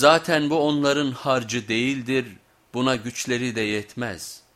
Zaten bu onların harcı değildir, buna güçleri de yetmez.''